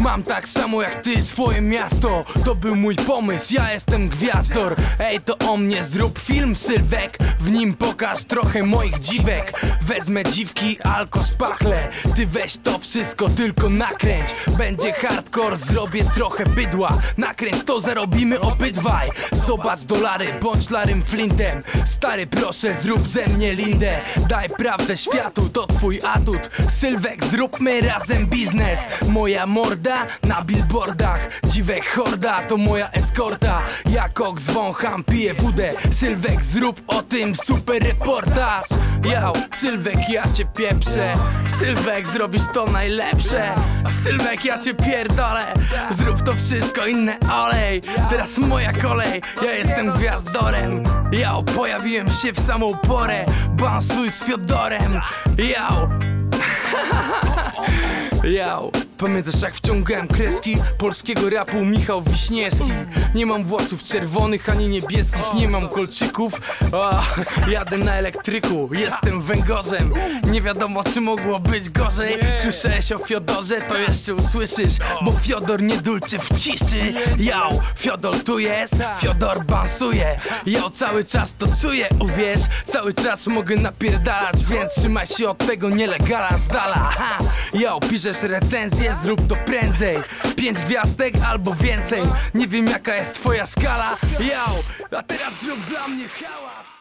Mam tak samo jak ty swoje miasto. To był mój pomysł, ja jestem gwiazdor. Ej, to o mnie zrób film, Sylwek. W nim pokaż trochę moich dziwek. Wezmę dziwki, alko spachle. Ty weź to wszystko, tylko nakręć. Będzie hardcore, zrobię trochę bydła. Nakręć to, zarobimy obydwaj. Zobacz dolary, bądź larym flintem. Stary proszę, zrób ze mnie lindę. Daj prawdę światu, to twój atut. Sylwek, zróbmy razem biznes. Moja morda na billboardach Dziwek horda, to moja eskorta. Ja koks wącham, piję wódę Sylwek, zrób o tym super reportaż. Jał, Sylwek, ja cię pieprzę. Sylwek, zrobisz to najlepsze. Sylwek, ja cię pierdolę. Zrób to wszystko inne olej. Teraz moja kolej, ja jestem gwiazdorem. Jał, pojawiłem się w samą porę Bansuj z Fiodorem. Jał Jał, pamiętasz jak wciągałem kreski? Polskiego rapu Michał Wiśniewski. Nie mam włosów czerwonych ani niebieskich, nie mam kolczyków. O, Jadę na elektryku, jestem węgorzem Nie wiadomo czy mogło być gorzej. Słyszałeś o Fiodorze, to jeszcze usłyszysz Bo Fiodor nie dulczy w ciszy. Jał, Fiodor tu jest, Fiodor bansuje Jał, cały czas to czuję, uwierz Cały czas mogę napierdalać, więc trzymaj się od tego nielegala z dala. Jał, piszesz recenzję, zrób to prędzej. Pięć gwiazdek albo więcej Nie wiem jaka jest twoja skala. Jał, a teraz zrób dla mnie hałas